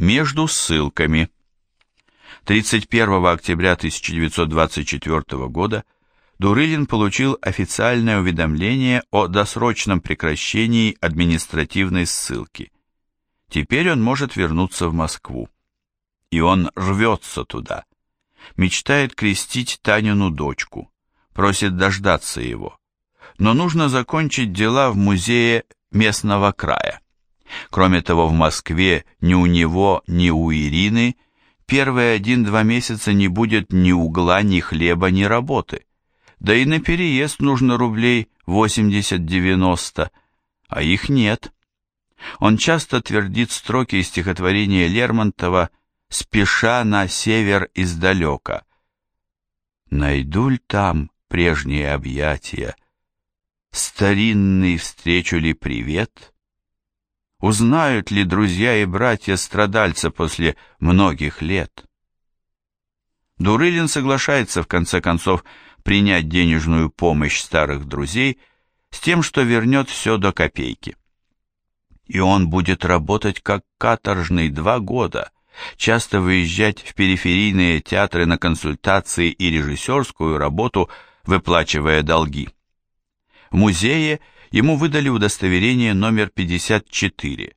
Между ссылками. 31 октября 1924 года Дурылин получил официальное уведомление о досрочном прекращении административной ссылки. Теперь он может вернуться в Москву. И он рвется туда. Мечтает крестить Танину дочку. Просит дождаться его. Но нужно закончить дела в музее местного края. Кроме того, в Москве ни у него, ни у Ирины первые один-два месяца не будет ни угла, ни хлеба, ни работы. Да и на переезд нужно рублей 80-90, а их нет. Он часто твердит строки из стихотворения Лермонтова «Спеша на север издалека». Найду ль там прежние объятия? Старинный встречу ли привет? Узнают ли друзья и братья страдальца после многих лет? Дурылин соглашается в конце концов принять денежную помощь старых друзей с тем, что вернет все до копейки. И он будет работать как каторжный два года, часто выезжать в периферийные театры на консультации и режиссерскую работу, выплачивая долги. В музее – ему выдали удостоверение номер 54,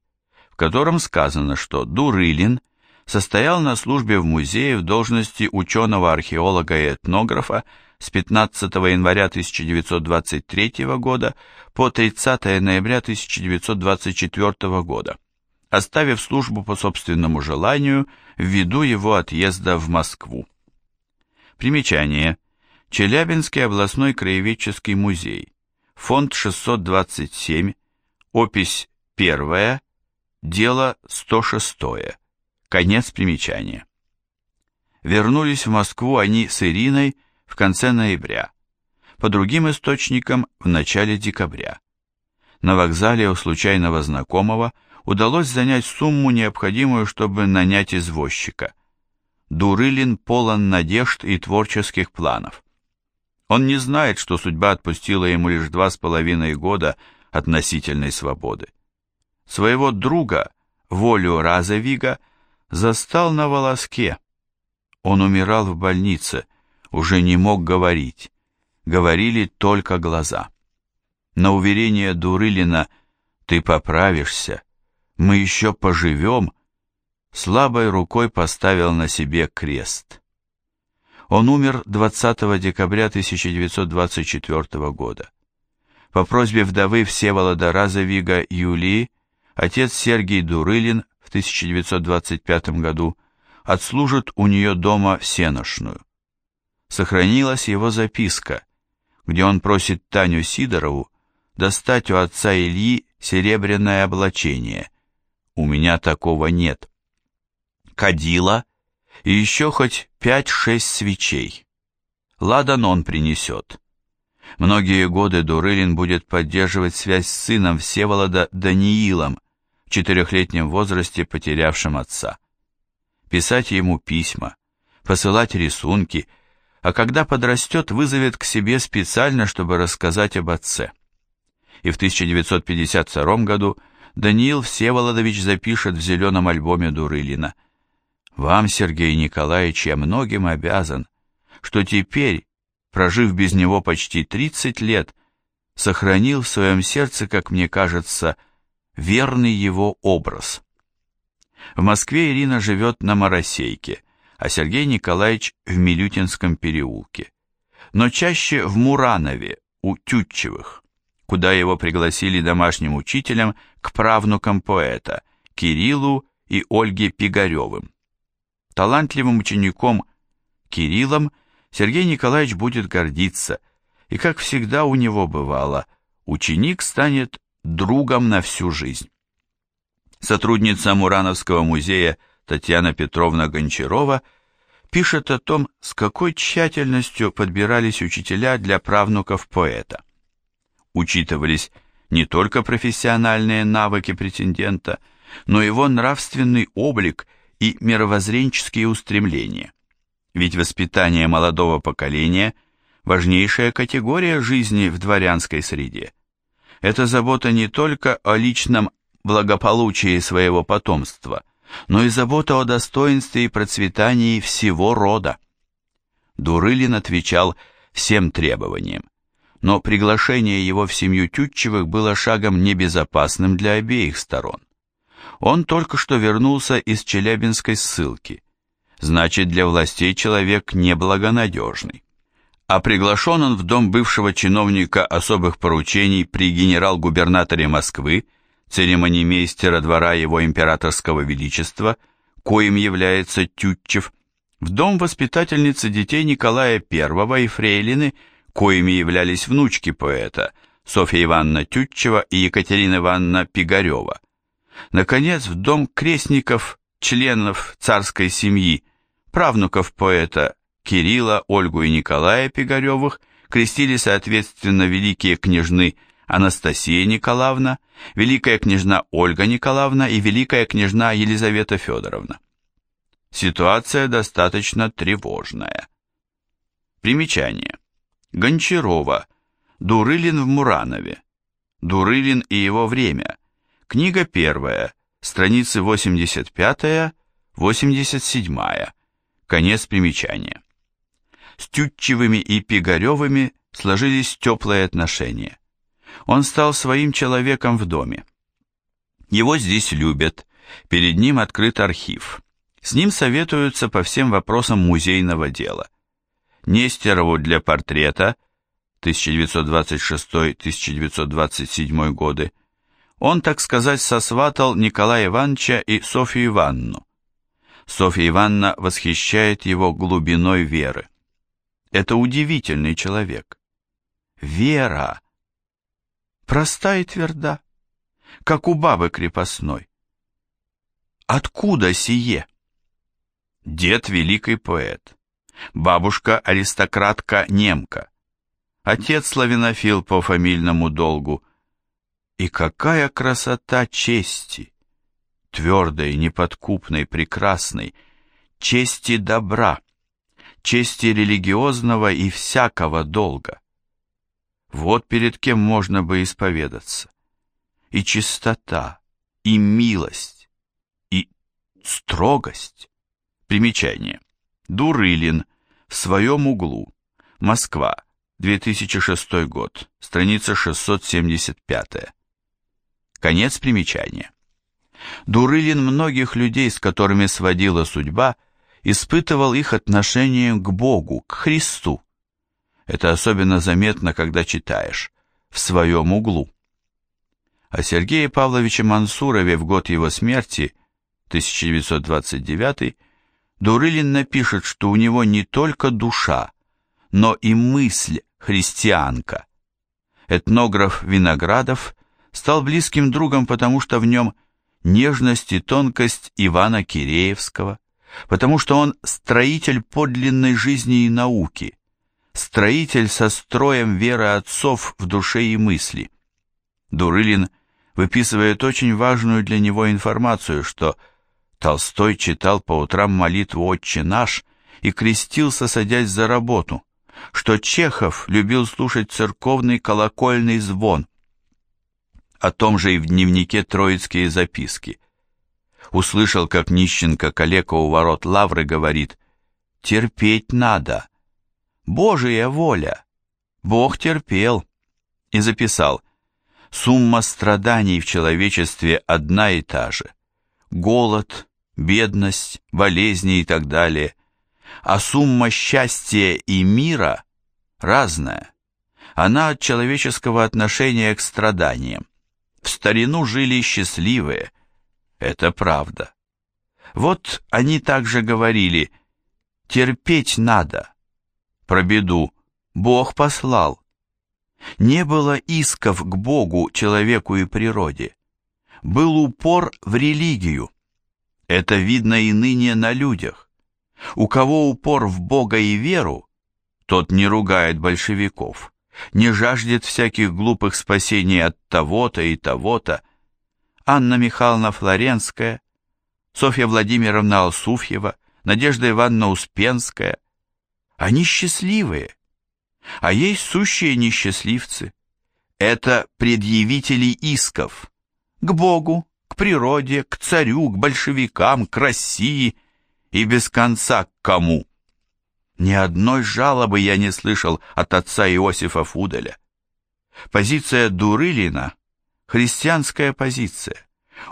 в котором сказано, что Дурылин состоял на службе в музее в должности ученого-археолога и этнографа с 15 января 1923 года по 30 ноября 1924 года, оставив службу по собственному желанию ввиду его отъезда в Москву. Примечание. Челябинский областной краеведческий музей фонд 627, опись 1, дело 106, конец примечания. Вернулись в Москву они с Ириной в конце ноября, по другим источникам в начале декабря. На вокзале у случайного знакомого удалось занять сумму, необходимую, чтобы нанять извозчика. Дурылин полон надежд и творческих планов. Он не знает, что судьба отпустила ему лишь два с половиной года относительной свободы. Своего друга, Волю Разовига, застал на волоске. Он умирал в больнице, уже не мог говорить. Говорили только глаза. На уверение Дурылина «ты поправишься, мы еще поживем», слабой рукой поставил на себе крест. Он умер 20 декабря 1924 года. По просьбе вдовы Всеволода Разовига Юлии, отец Сергей Дурылин в 1925 году отслужит у нее дома всеношную. Сохранилась его записка, где он просит Таню Сидорову достать у отца Ильи серебряное облачение. У меня такого нет. Кадила и еще хоть пять-шесть свечей. Ладан он принесет. Многие годы Дурылин будет поддерживать связь с сыном Всеволода Даниилом, в четырехлетнем возрасте потерявшим отца. Писать ему письма, посылать рисунки, а когда подрастет, вызовет к себе специально, чтобы рассказать об отце. И в 1952 году Даниил Всеволодович запишет в зеленом альбоме Дурылина – вам, Сергей Николаевич, я многим обязан, что теперь, прожив без него почти 30 лет, сохранил в своем сердце, как мне кажется, верный его образ. В Москве Ирина живет на Моросейке, а Сергей Николаевич в Милютинском переулке, но чаще в Муранове, у Тютчевых, куда его пригласили домашним учителем к правнукам поэта Кириллу и Ольге Пигаревым. Талантливым учеником Кириллом Сергей Николаевич будет гордиться, и, как всегда у него бывало, ученик станет другом на всю жизнь. Сотрудница Мурановского музея Татьяна Петровна Гончарова пишет о том, с какой тщательностью подбирались учителя для правнуков поэта. Учитывались не только профессиональные навыки претендента, но его нравственный облик и мировоззренческие устремления. Ведь воспитание молодого поколения – важнейшая категория жизни в дворянской среде. Это забота не только о личном благополучии своего потомства, но и забота о достоинстве и процветании всего рода. Дурылин отвечал всем требованиям, но приглашение его в семью Тютчевых было шагом небезопасным для обеих сторон. Он только что вернулся из Челябинской ссылки, значит, для властей человек неблагонадежный. А приглашен он в дом бывшего чиновника особых поручений при генерал-губернаторе Москвы, церемонимейстера двора его императорского величества, коим является Тютчев, в дом воспитательницы детей Николая I и Фрейлины, коими являлись внучки поэта Софья Ивановна Тютчева и Екатерина Ивановна Пигарева. Наконец, в дом крестников, членов царской семьи, правнуков поэта Кирилла, Ольгу и Николая Пигаревых крестили соответственно великие княжны Анастасия Николаевна, великая княжна Ольга Николаевна и великая княжна Елизавета Федоровна. Ситуация достаточно тревожная. Примечание. Гончарова. Дурылин в Муранове. Дурылин и его время. Книга первая. Страницы 85-87. Конец примечания. С Тютчевыми и Пигаревыми сложились теплые отношения. Он стал своим человеком в доме. Его здесь любят, перед ним открыт архив. С ним советуются по всем вопросам музейного дела. Нестерову для портрета 1926-1927 годы он, так сказать, сосватал Николая Ивановича и Софью Ивановну. Софья Ивановна восхищает его глубиной веры. Это удивительный человек. Вера. Проста и тверда, как у бабы крепостной. Откуда сие? Дед великий поэт, бабушка аристократка-немка, отец славянофил по фамильному долгу. И какая красота чести! Твердой, неподкупной, прекрасной, чести добра, чести религиозного и всякого долга. Вот перед кем можно бы исповедаться. И чистота, и милость, и строгость. Примечание. Дурылин. В своем углу. Москва. 2006 год. Страница 675. Конец примечания. Дурылин многих людей, с которыми сводила судьба, испытывал их отношение к Богу, к Христу. Это особенно заметно, когда читаешь «в своем углу». О Сергее Павловиче Мансурове в год его смерти, 1929 Дурылин напишет, что у него не только душа, но и мысль христианка. Этнограф Виноградов стал близким другом, потому что в нем нежность и тонкость Ивана Киреевского, потому что он строитель подлинной жизни и науки, строитель со строем веры отцов в душе и мысли. Дурылин выписывает очень важную для него информацию, что – Толстой читал по утрам молитву «Отче наш» и крестился, садясь за работу, что Чехов любил слушать церковный колокольный звон. О том же и в дневнике «Троицкие записки». Услышал, как нищенка калека у ворот лавры говорит «Терпеть надо. Божия воля. Бог терпел». И записал «Сумма страданий в человечестве одна и та же. Голод, бедность, болезни и так далее, а сумма счастья и мира разная. Она от человеческого отношения к страданиям. В старину жили счастливые, это правда. Вот они также говорили, терпеть надо. Про беду Бог послал. Не было исков к Богу, человеку и природе. Был упор в религию. Это видно и ныне на людях. У кого упор в Бога и веру, тот не ругает большевиков, не жаждет всяких глупых спасений от того-то и того-то. Анна Михайловна Флоренская, Софья Владимировна Алсуфьева, Надежда Ивановна Успенская. Они счастливые, а есть сущие несчастливцы. Это предъявители исков к Богу, к природе, к царю, к большевикам, к России и без конца к кому. Ни одной жалобы я не слышал от отца Иосифа Фуделя. Позиция Дурылина – христианская позиция.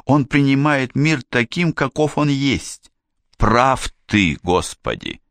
Он принимает мир таким, каков он есть. Прав ты, Господи!